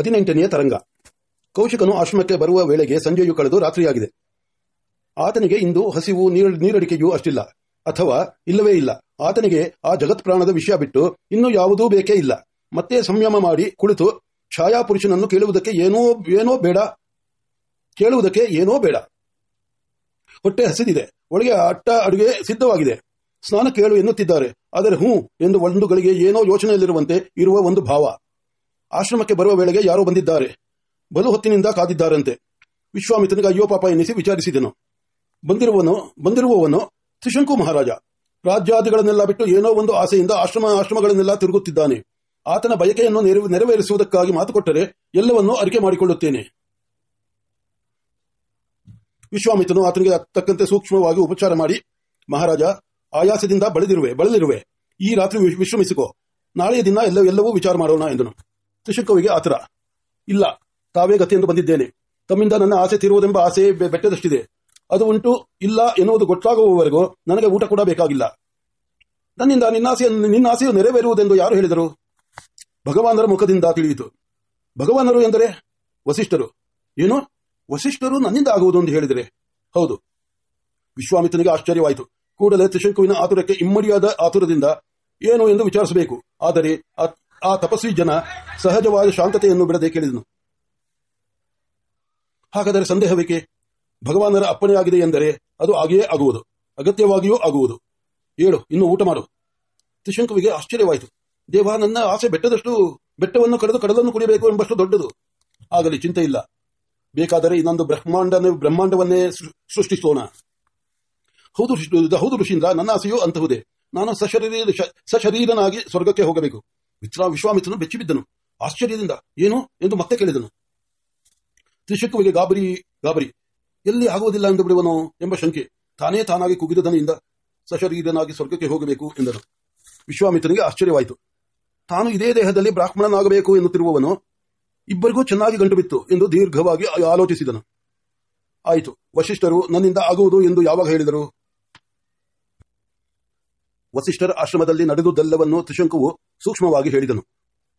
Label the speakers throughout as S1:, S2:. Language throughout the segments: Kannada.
S1: ಹದಿನೆಂಟನೆಯ ತರಂಗ. ಕೌಶಿಕನು ಆಶ್ರಮಕ್ಕೆ ಬರುವ ವೇಳೆಗೆ ಸಂಜೆಯು ಕಳೆದು ರಾತ್ರಿಯಾಗಿದೆ. ಆತನಿಗೆ ಇಂದು ಹಸಿವು, ನೀರ, ನೀರಡಿಕೆಯೂ ಅಷ್ಟಿಲ್ಲ. ಅಥವಾ ಇಲ್ಲವೇ ಇಲ್ಲ. ಆತನಿಗೆ ಆ ಜಗತ್ ಪ್ರಾಣದ ವಿಷಯ ಬಿಟ್ಟು ಇನ್ನು ಯಾವುದೂ ಬೇಕೇ ಇಲ್ಲ. ಮತ್ತೆ ಸಂಯಮ ಮಾಡಿ ಕುಳಿತು ಛಾಯಾಪುರುಷನನ್ನು ಕೇಳುವುದಕ್ಕೆ ಏನೋ ಏನೋ ಬೇಡ. ಕೇಳುವುದಕ್ಕೆ ಏನೋ ಬೇಡ. ಹೊಟ್ಟೆ ಹಸಿದಿದೆ. ಒಳಗೆ ಅಟ್ಟ ಅಡುಗೆ ಸಿದ್ಧವಾಗಿದೆ. ಸ್ನಾನ ಕೇಳು ಎನ್ನುತ್ತಿದ್ದಾರೆ. ಆದರೆ ಹ್ಞೂ ಎಂದು ಒಂದು ಗಳಿಗೆ ಏನೋ ಯೋಚನೆಯಲ್ಲಿರುವಂತೆ ಇರುವ ಒಂದು ಭಾವ. ಆಶ್ರಮಕ್ಕೆ ಬರುವ ವೇಳೆಗೆ ಯಾರೋ ಬಂದಿದ್ದಾರೆ. ಬಲು ಹೊತ್ತಿನಿಂದ ಕಾದಿದ್ದಾರಂತೆ. ವಿಶ್ವಾಮಿತ್ರನಿಗೆ ಅಯ್ಯೋ ಪಾಪ ಎನ್ನಿಸಿ ವಿಚಾರಿಸಿದನು. ಬಂದಿರುವನು ಬಂದಿರುವವನು ತ್ರಿಶಂಕು ಮಹಾರಾಜ. ರಾಜ್ಯಾದಿಗಳನ್ನೆಲ್ಲ ಬಿಟ್ಟು ಏನೋ ಒಂದು ಆಸೆಯಿಂದ ಆಶ್ರಮ, ಆಶ್ರಮಗಳನ್ನೆಲ್ಲ ತಿರುಗುತ್ತಿದ್ದಾನೆ. ಆತನ ಬಯಕೆಯನ್ನು ನೆರವು- ನೆರವೇರಿಸುವುದಕ್ಕಾಗಿ ಮಾತುಕೊಟ್ಟರೆ ಎಲ್ಲವನ್ನೂ ಅರಿಕೆ ಮಾಡಿಕೊಳ್ಳುತ್ತೇನೆ. ವಿಶ್ವಾಮಿತ್ರನು ಆತನಿಗೆ ತಕ್ಕಂತೆ ಸೂಕ್ಷ್ಮವಾಗಿ ಉಪಚಾರ ಮಾಡಿ, ಮಹಾರಾಜ, ಆಯಾಸದಿಂದ ಬಳದಿರುವೆ ಬಳಲಿರುವೆ. ಈ ರಾತ್ರಿ ವಿಶ್- ವಿಶ್ರಮಿಸಿಕೋ. ನಾಳೆಯ ದಿನ ಎಲ್ಲ ಎಲ್ಲವೂ ವಿಚಾರ ಮಾಡೋಣ ಎಂದನು. ತ್ರಿಶಂಕುವಿಗೆ ಆತರ ಇಲ್ಲ, ತಾವೇ ಗತಿಯೆಂದು ಬಂದಿದ್ದೇನೆ. ತಮ್ಮಿಂದ ನನ್ನ ಆಸೆ ತೀರುವುದೆಂಬ ಆಸೆ ಬೆಟ್ಟದಷ್ಟಿದೆ. ಅದು ಉಂಟು, ಇಲ್ಲ ಎನ್ನುವುದು ಗೊತ್ತಾಗುವವರೆಗೂ ನನಗೆ ಊಟ ಕೂಡ ಬೇಕಾಗಿಲ್ಲ. ನನ್ನಿಂದ ನಿನ್ನಾಸೆಯ ನಿನ್ನ ಆಸೆಯು ನೆರವೇರುವುದೆಂದು ಯಾರು ಹೇಳಿದರು? ಭಗವಾನರ ಮುಖದಿಂದ ತಿಳಿಯಿತು. ಭಗವಾನರು ಎಂದರೆ ವಸಿಷ್ಠರು. ಏನು? ವಸಿಷ್ಠರು ನನ್ನಿಂದ ಆಗುವುದು ಎಂದು ಹೇಳಿದರೆ. ಹೌದು. ವಿಶ್ವಾಮಿತ್ರನಿಗೆ ಆಶ್ಚರ್ಯವಾಯಿತು. ಕೂಡಲೇ ತ್ರಿಶಂಕುವಿನ ಆತುರಕ್ಕೆ ಇಮ್ಮಡಿಯಾದ ಆತುರದಿಂದ ಏನು ಎಂದು ವಿಚಾರಿಸಬೇಕು? ಆದರೆ ಆ- ತಪಸ್ವಿ ಜನ ಸಹಜವಾದ ಶಾಂತತೆಯನ್ನು ಬಿಡದೆ ಕೇಳಿದನು. ಹಾಗಾದರೆ ಸಂದೇಹವೇಕೆ? ಭಗವಾನರ ಅಪ್ಪಣೆಯಾಗಿದೆ ಎಂದರೆ ಅದು ಹಾಗೆಯೇ ಆಗುವುದು, ಅಗತ್ಯವಾಗಿಯೂ ಆಗುವುದು. ಏಳು, ಇನ್ನು ಊಟ ಮಾಡು. ತ್ರಿಶಂಕುವಿಗೆ ಆಶ್ಚರ್ಯವಾಯಿತು. ದೇವ, ನನ್ನ ಆಸೆ ಬೆಟ್ಟದಷ್ಟು, ಬೆಟ್ಟವನ್ನು ಕಡಿದು ಕಡಲನ್ನು ಕುಡಿಯಬೇಕು ಎಂಬಷ್ಟು ದೊಡ್ಡದು. ಆಗಲಿ, ಚಿಂತೆ ಇಲ್ಲ. ಬೇಕಾದರೆ ಇನ್ನೊಂದು ಬ್ರಹ್ಮಾಂಡ ಬ್ರಹ್ಮಾಂಡವನ್ನೇ ಸೃಷ್ಟಿಸೋಣ. ಹೌದು ಹೌದು ಋಷೀಂದ್ರ ನನ್ನ ಆಸೆಯೂ ಅಂತಹುದೇ. ನಾನು ಸಶರೀರ ಸಶರೀರನಾಗಿ ಸ್ವರ್ಗಕ್ಕೆ ಹೋಗಬೇಕು. ವಿಶ್ರಾ ವಿಶ್ವಾಮಿತ್ರನು ಬೆಚ್ಚಿಬಿದ್ದನು. ಆಶ್ಚರ್ಯದಿಂದ ಏನು? ಎಂದು ಮತ್ತೆ ಕೇಳಿದನು. ತ್ರಿಶಂಕುವಿಗೆ ಗಾಬರಿ ಗಾಬರಿ. ಎಲ್ಲಿ ಆಗುವುದಿಲ್ಲ ಎಂದು ಬಿಡುವನು ಎಂಬ ಶಂಕೆ. ತಾನೇ ತಾನಾಗಿ ಕುಗಿದ ದನಿಯಿಂದ ಸಶರೀರನಾಗಿ ಸ್ವರ್ಗಕ್ಕೆ ಹೋಗಬೇಕು ಎಂದನು. ವಿಶ್ವಾಮಿತ್ರನಿಗೆ ಆಶ್ಚರ್ಯವಾಯಿತು. ತಾನು ಇದೇ ದೇಹದಲ್ಲಿ ಬ್ರಾಹ್ಮಣನಾಗಬೇಕು ಎನ್ನುತ್ತಿರುವವನು ಇಬ್ಬರಿಗೂ ಚೆನ್ನಾಗಿ ಗಂಟು ಬಿತ್ತು ಎಂದು ದೀರ್ಘವಾಗಿ ಆಲೋಚಿಸಿದನು. ಆಯಿತು ವಶಿಷ್ಠರು ನನ್ನಿಂದ ಆಗುವುದು ಎಂದು ಯಾವಾಗ ಹೇಳಿದರು? ವಸಿಷ್ಠರ ಆಶ್ರಮದಲ್ಲಿ ನಡೆದುದೆಲ್ಲವನ್ನು ತ್ರಿಶಂಕುವು ಸೂಕ್ಷ್ಮವಾಗಿ ಹೇಳಿದನು.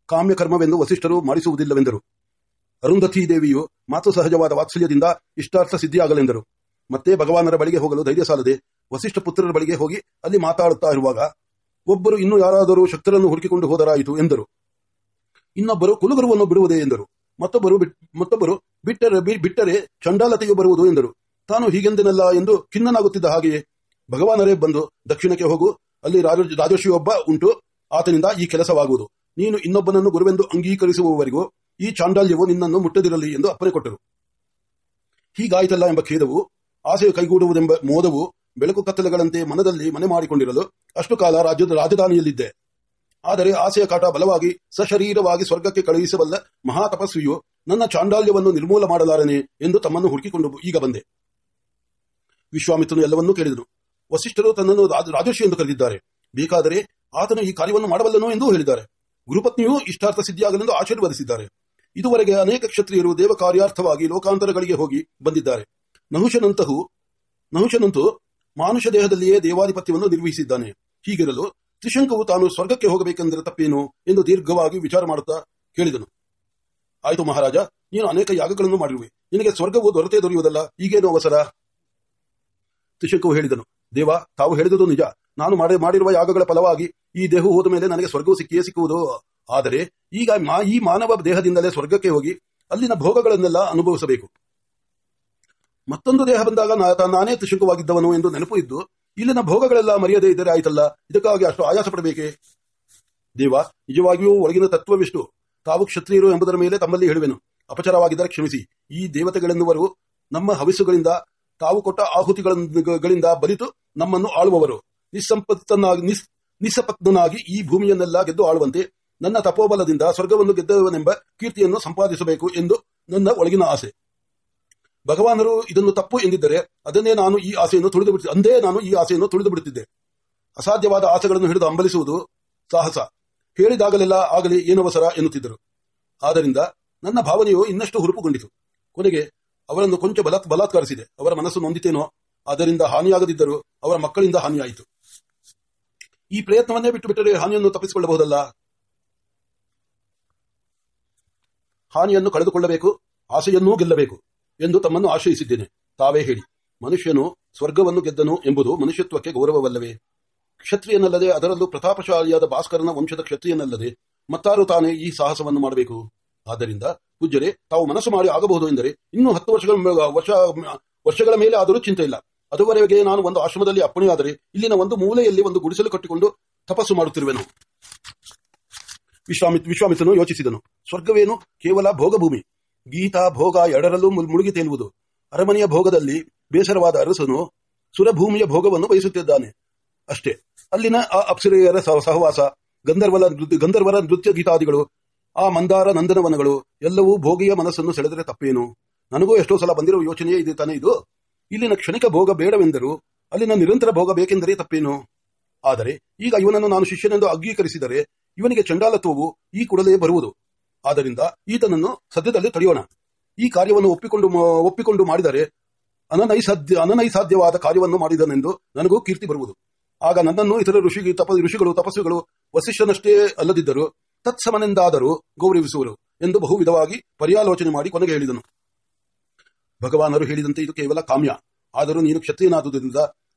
S1: ಕಾಮ್ಯಕರ್ಮವೆಂದು ವಸಿಷ್ಠರು ಮಾಡಿಸುವುದಿಲ್ಲವೆಂದರು. ಅರುಂಧತಿ ದೇವಿಯು ಮಾತು ಸಹಜವಾದ ವಾತ್ಸಲ್ಯದಿಂದ ಇಷ್ಟಾರ್ಥ ಸಿದ್ಧಿಯಾಗಲೆಂದರು. ಮತ್ತೆ ಭಗವಾನರ ಬಳಿಗೆ ಹೋಗಲು ಧೈರ್ಯ ಸಾಲದೆ ವಸಿಷ್ಠ ಪುತ್ರರ ಬಳಿಗೆ ಹೋಗಿ ಅಲ್ಲಿ ಮಾತಾಡುತ್ತಾ ಇರುವಾಗ, ಒಬ್ಬರು ಇನ್ನು ಯಾರಾದರೂ ಶಕ್ತರನ್ನು ಹುಡುಕಿಕೊಂಡು ಹೋದರಾಯಿತು ಎಂದರು. ಇನ್ನೊಬ್ಬರು, ಕುಲಗುರುವನ್ನು ಬಿಡುವುದೇ ಎಂದರು. ಮತ್ತೊಬ್ಬರು ಮತ್ತೊಬ್ಬರು, ಬಿಟ್ಟರೆ ಬಿಟ್ಟರೆ ಚಂಡಾಲತೆಯು ಬರುವುದು ಎಂದರು. ತಾನು ಹೀಗೆಂದನಲ್ಲ ಎಂದು ಖಿನ್ನನಾಗುತ್ತಿದ್ದ ಹಾಗೆಯೇ, ಭಗವಾನರೇ ಬಂದು ದಕ್ಷಿಣಕ್ಕೆ ಹೋಗು, ಅಲ್ಲಿ ರಾಜ- ರಾಜರ್ಷಿಯೊಬ್ಬ ಉಂಟು ಆತನಿಂದ ಈ ಕೆಲಸವಾಗುವುದು. ನೀನು ಇನ್ನೊಬ್ಬನನ್ನು ಗುರುವೆಂದು ಅಂಗೀಕರಿಸುವವರೆಗೂ ಈ ಚಾಂಡಾಲ್ಯವು ನಿನ್ನನ್ನು ಮುಟ್ಟದಿರಲಿ ಎಂದು ಅಪ್ಪನೆ ಕೊಟ್ಟರು. ಹೀಗಾಯಿತಲ್ಲ ಎಂಬ ಖೇದವು, ಆಸೆಯು ಕೈಗೂಡುವುದೆಂಬ ಮೋದವು ಬೆಳಕು ಕತ್ತಲೆಗಳಂತೆ ಮನದಲ್ಲಿ ಮನೆ ಮಾಡಿಕೊಂಡಿರಲು ಅಷ್ಟು ಕಾಲ ರಾಜ್ಯದ ರಾಜಧಾನಿಯಲ್ಲಿದ್ದೆ. ಆದರೆ ಆಸೆಯ ಕಾಟ ಬಲವಾಗಿ ಸಶರೀರವಾಗಿ ಸ್ವರ್ಗಕ್ಕೆ ಕಳುಹಿಸಬಲ್ಲ ಮಹಾತಪಸ್ವಿಯು ನನ್ನ ಚಾಂಡಾಲ್ಯವನ್ನು ನಿರ್ಮೂಲ ಮಾಡಲಾರನೆ ಎಂದು ತಮ್ಮನ್ನು ಹುಡುಕಿಕೊಂಡು ಈಗ ಬಂದೆ. ವಿಶ್ವಾಮಿತ್ರನು ಎಲ್ಲವನ್ನೂ ಕೇಳಿದನು. ವಸಿಷ್ಠರು ತನ್ನನ್ನು ರಾಜ- ರಾಜರ್ಷಿ ಎಂದು ಕರೆದಿದ್ದಾರೆ. ಬೇಕಾದರೆ ಆತನು ಈ ಕಾರ್ಯವನ್ನು ಮಾಡಬಲ್ಲನು ಎಂದು ಹೇಳಿದ್ದಾರೆ. ಗುರುಪತ್ನಿಯು ಇಷ್ಟಾರ್ಥ ಸಿದ್ಧಿಯಾಗಲೆಂದು ಆಶೀರ್ವದಿಸಿದ್ದಾರೆ. ಇದುವರೆಗೆ ಅನೇಕ ಕ್ಷತ್ರಿಯರು ದೇವ ಕಾರ್ಯಾರ್ಥವಾಗಿ ಲೋಕಾಂತರಗಳಿಗೆ ಹೋಗಿ ಬಂದಿದ್ದಾರೆ. ನಹುಶನಂತಹು ನಹುಶನಂತೂ ಮಾನುಷ ದೇಹದಲ್ಲಿಯೇ ದೇವಾಧಿಪತ್ಯವನ್ನು ನಿರ್ವಹಿಸಿದ್ದಾನೆ. ಹೀಗಿರಲು ತ್ರಿಶಂಕವು ತಾನು ಸ್ವರ್ಗಕ್ಕೆ ಹೋಗಬೇಕೆಂದರೆ ತಪ್ಪೇನು ಎಂದು ದೀರ್ಘವಾಗಿ ವಿಚಾರ ಮಾಡುತ್ತಾ ಕೇಳಿದನು. ಆಯಿತು ಮಹಾರಾಜ, ನೀನು ಅನೇಕ ಯಾಗಗಳನ್ನು ಮಾಡಿರುವೆ. ನಿನಗೆ ಸ್ವರ್ಗವು ದೊರತೆ ದೊರೆಯುವುದಲ್ಲ, ಈಗೇನು ಅವಸರ? ತ್ರಿಶಂಕವು ಹೇಳಿದನು. ದೇವ, ತಾವು ಹೇಳಿದುದು ನಿಜ. ನಾನು ಮಾಡಿ, ಮಾಡಿರುವ ಯಾಗಗಳ ಫಲವಾಗಿ ಈ ದೇಹ ಹೋದ ಮೇಲೆ ನನಗೆ ಸ್ವರ್ಗವು ಸಿಕ್ಕಿಯೇ ಸಿಕ್ಕುವುದು. ಆದರೆ ಈಗ ಈ ಮಾನವ ದೇಹದಿಂದಲೇ ಸ್ವರ್ಗಕ್ಕೆ ಹೋಗಿ ಅಲ್ಲಿನ ಭೋಗಗಳನ್ನೆಲ್ಲ ಅನುಭವಿಸಬೇಕು. ಮತ್ತೊಂದು ದೇಹ ಬಂದಾಗ ನಾನೇ ತುಶುಕವಾಗಿದ್ದವನು ಎಂದು ನೆನಪು ಇದ್ದು, ಇಲ್ಲಿನ ಭೋಗಗಳೆಲ್ಲ ಮರ್ಯಾದೆ ಇದ್ದರೆ ಆಯ್ತಲ್ಲ? ಇದಕ್ಕಾಗಿ ಅಷ್ಟು ಆಯಾಸ ಪಡಬೇಕೆ ದೇವ, ನಿಜವಾಗಿಯೂ ಒಳಗಿನ ತತ್ವವಿಷ್ಟು? ತಾವು ಕ್ಷತ್ರಿಯರು ಎಂಬುದರ ಮೇಲೆ ತಮ್ಮಲ್ಲಿ ಹೇಳುವೆನು. ಅಪಚಾರವಾಗಿದ್ದರೆ ಕ್ಷಮಿಸಿ. ಈ ದೇವತೆಗಳೆನ್ನುವರು ನಮ್ಮ ಹವಿಸುಗಳಿಂದ, ತಾವು ಕೊಟ್ಟ ಆಹುತಿಗಳಿಂದ ಬಲಿತು ನಮ್ಮನ್ನು ಆಳುವವರು. ನಿಸ್ಸಂಪತ್ತನಾಗಿ ನಿಸ್ ನಿಸ್ಸಪತ್ನಾಗಿ ಈ ಭೂಮಿಯನ್ನೆಲ್ಲ ಗೆದ್ದು ಆಳುವಂತೆ ನನ್ನ ತಪೋಬಲದಿಂದ ಸ್ವರ್ಗವನ್ನು ಗೆದ್ದವನೆಂಬ ಕೀರ್ತಿಯನ್ನು ಸಂಪಾದಿಸಬೇಕು ಎಂದು ನನ್ನ ಒಳಗಿನ ಆಸೆ. ಭಗವಾನರು ಇದನ್ನು ತಪ್ಪು ಎಂದಿದ್ದರೆ ಅದನ್ನೇ ನಾನು ಈ ಆಸೆಯನ್ನು ತುಳಿದು ಬಿಡುತ್ತಿದ್ದೆ ಅಂದೇ ನಾನು ಈ ಆಸೆಯನ್ನು ತುಳಿದು ಬಿಡುತ್ತಿದ್ದೆ. ಅಸಾಧ್ಯವಾದ ಆಸೆಗಳನ್ನು ಹಿಡಿದು ಅಂಬಲಿಸುವುದು ಸಾಹಸ. ಹೇಳಿದಾಗಲೆಲ್ಲ ಆಗಲಿ ಏನವಸರ ಎನ್ನುತ್ತಿದ್ದರು. ಆದ್ದರಿಂದ ನನ್ನ ಭಾವನೆಯು ಇನ್ನಷ್ಟು ಹುರುಪುಗೊಂಡಿತು. ಕೊನೆಗೆ ಅವರನ್ನು ಕೊಂಚ ಬಲಾತ್, ಬಲಾತ್ಕರಿಸಿದೆ. ಅವರ ಮನಸ್ಸು ನೊಂದಿತೇನೋ. ಅದರಿಂದ ಹಾನಿಯಾಗದಿದ್ದರೂ ಅವರ ಮಕ್ಕಳಿಂದ ಹಾನಿಯಾಯಿತು. ಈ ಪ್ರಯತ್ನವನ್ನೇ ಬಿಟ್ಟು ಬಿಟ್ಟರೆ ಹಾನಿಯನ್ನು ತಪ್ಪಿಸಿಕೊಳ್ಳಬಹುದಲ್ಲ? ಹಾನಿಯನ್ನು ಕಳೆದುಕೊಳ್ಳಬೇಕು, ಆಸೆಯನ್ನೂ ಗೆಲ್ಲಬೇಕು ಎಂದು ತಮ್ಮನ್ನು ಆಶ್ರಯಿಸಿದ್ದೇನೆ. ತಾವೇ ಹೇಳಿ, ಮನುಷ್ಯನು ಸ್ವರ್ಗವನ್ನು ಗೆದ್ದನು ಎಂಬುದು ಮನುಷ್ಯತ್ವಕ್ಕೆ ಗೌರವವಲ್ಲವೇ? ಕ್ಷತ್ರಿಯನಲ್ಲದೆ ಅದರಲ್ಲೂ ಪ್ರತಾಪಶಾಲಿಯಾದ ಭಾಸ್ಕರನ ವಂಶದ ಕ್ಷತ್ರಿಯನಲ್ಲದೆ ಮತ್ತಾರು ತಾನೇ ಈ ಸಾಹಸವನ್ನು ಮಾಡಬೇಕು? ಆದ್ದರಿಂದ, ಪೂಜ್ಯರೇ, ತಾವು ಮನಸ್ಸು ಮಾಡಿ ಆಗಬಹುದು ಎಂದರೆ ಇನ್ನೂ ಹತ್ತು ವರ್ಷಗಳ ವರ್ಷ, ವರ್ಷಗಳ ಮೇಲೆ ಆದರೂ ಚಿಂತೆ ಇಲ್ಲ ಅದುವರೆಗೆ ನಾನು ಒಂದು ಆಶ್ರಮದಲ್ಲಿ ಅಪ್ಪಣೆಯಾದರೆ ಇಲ್ಲಿನ ಒಂದು ಮೂಲೆಯಲ್ಲಿ ಒಂದು ಗುಡಿಸಲು ಕಟ್ಟಿಕೊಂಡು ತಪಸ್ಸು ಮಾಡುತ್ತಿರುವೆನು. ವಿಶ್ವಾಮಿತ್ ವಿಶ್ವಾಮಿತ್ರನು ಯೋಚಿಸಿದನು. ಸ್ವರ್ಗವೇನು? ಕೇವಲ ಭೋಗಭೂಮಿ. ಗೀತಾ ಭೋಗ ಎರಡರಲ್ಲೂ ಮುಳುಗಿ ತೇಲುವುದು. ಅರಮನೆಯ ಭೋಗದಲ್ಲಿ ಬೇಸರವಾದ ಅರಸನು ಸುರಭೂಮಿಯ ಭೋಗವನ್ನು ಬಯಸುತ್ತಿದ್ದಾನೆ. ಅಷ್ಟೇ. ಅಲ್ಲಿನ ಆ ಅಪ್ಸರೆಯರ ಸಹ- ಸಹವಾಸ, ಗಂಧರ್ವಲ ಗಂಧರ್ವರ ನೃತ್ಯ ಗೀತಾದಿಗಳು, ಆ ಮಂದಾರ ನಂದನವನಗಳು, ಎಲ್ಲವೂ ಭೋಗಿಯ ಮನಸ್ಸನ್ನು ಸೆಳೆದರೆ ತಪ್ಪೇನು? ನನಗೂ ಎಷ್ಟೋ ಸಲ ಬಂದಿರುವ ಯೋಚನೆಯೇ ಇದೆ ತಾನೇ ಇದು? ಇಲ್ಲಿನ ಕ್ಷಣಿಕ ಭೋಗ ಬೇಡವೆಂದರೂ ಅಲ್ಲಿನ ನಿರಂತರ ಭೋಗ ಬೇಕೆಂದರೆ ತಪ್ಪೇನು? ಆದರೆ ಈಗ ಇವನನ್ನು ನಾನು ಶಿಷ್ಯನೆಂದು ಅಂಗೀಕರಿಸಿದರೆ ಇವನಿಗೆ ಚಂಡಾಲತ್ವವು ಈ ಕೂಡಲೇ ಬರುವುದು. ಆದ್ದರಿಂದ ಈತನನ್ನು ಸದ್ಯದಲ್ಲಿ ತಡೆಯೋಣ. ಈ ಕಾರ್ಯವನ್ನು ಒಪ್ಪಿಕೊಂಡು ಒಪ್ಪಿಕೊಂಡು ಮಾಡಿದರೆ ಅನನೈಸಾಧ್ಯ ಅನನೈಸಾಧ್ಯವಾದ ಕಾರ್ಯವನ್ನು ಮಾಡಿದನೆಂದು ನನಗೂ ಕೀರ್ತಿ ಬರುವುದು. ಆಗ ನನ್ನನ್ನು ಇತರ ಋಷಿ ತಪ, ಋಷಿಗಳು, ತಪಸ್ಸುಗಳು ವಸಿಷ್ಠನಷ್ಟೇ ಅಲ್ಲದಿದ್ದರು ತತ್ಸಮನೆಂದಾದರೂ ಗೌರವಿಸುವರು ಎಂದು ಬಹು ವಿಧವಾಗಿ ಪರ್ಯಾಲೋಚನೆ ಮಾಡಿ ಕೊನೆಗೆ ಹೇಳಿದನು. ಭಗವಾನರು ಹೇಳಿದಂತೆ ಇದು ಕೇವಲ ಕಾಮ್ಯ. ಆದರೂ ನೀನು ಕ್ಷತ್ರಿಯನಾದುದರಿಂದ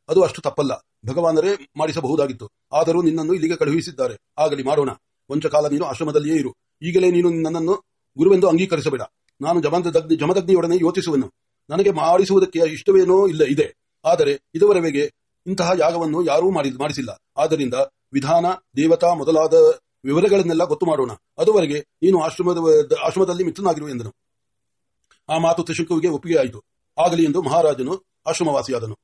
S1: ಅದು ಅಷ್ಟು ತಪ್ಪಲ್ಲ. ಭಗವಾನರೇ ಮಾಡಿಸಬಹುದಾಗಿತ್ತು. ಆದರೂ ನಿನ್ನನ್ನು ಇಲ್ಲಿಗೆ ಕಳುಹಿಸಿದ್ದಾರೆ. ಆಗಲಿ, ಮಾಡೋಣ. ಕೊಂಚ ಕಾಲ ನೀನು ಆಶ್ರಮದಲ್ಲಿಯೇ ಇರು. ಈಗಲೇ ನೀನು ನನ್ನನ್ನು ಗುರುವೆಂದು ಅಂಗೀಕರಿಸಬೇಡ. ನಾನು ಜಮದಗ್ನಿ ಜಮದಗ್ನಿಯೊಡನೆ ಯೋಚಿಸುವನು. ನನಗೆ ಮಾಡಿಸುವುದಕ್ಕೆ ಇಷ್ಟವೇನೋ ಇಲ್ಲ, ಇದೆ. ಆದರೆ ಇದುವರೆಗೆ ಇಂತಹ ಯಾಗವನ್ನು ಯಾರೂ ಮಾಡಿ ಮಾಡಿಸಿಲ್ಲ. ಆದ್ದರಿಂದ ವಿಧಾನ, ದೇವತಾ ಮೊದಲಾದ ವಿವರಗಳನ್ನೆಲ್ಲ ಗೊತ್ತು ಮಾಡೋಣ. ಅದುವರೆಗೆ ನೀನು ಆಶ್ರಮದ ಆಶ್ರಮದಲ್ಲಿ ಮಿತ್ರನಾಗಿರು ಎಂದನು. ಆ ಮಾತು ತ್ರಿಶಂಕುವಿಗೆ ಒಪ್ಪಿಗೆ ಆಯಿತು ಆಗಲಿ ಎಂದು ಮಹಾರಾಜನು ಆಶ್ರಮವಾಸಿಯಾದನು.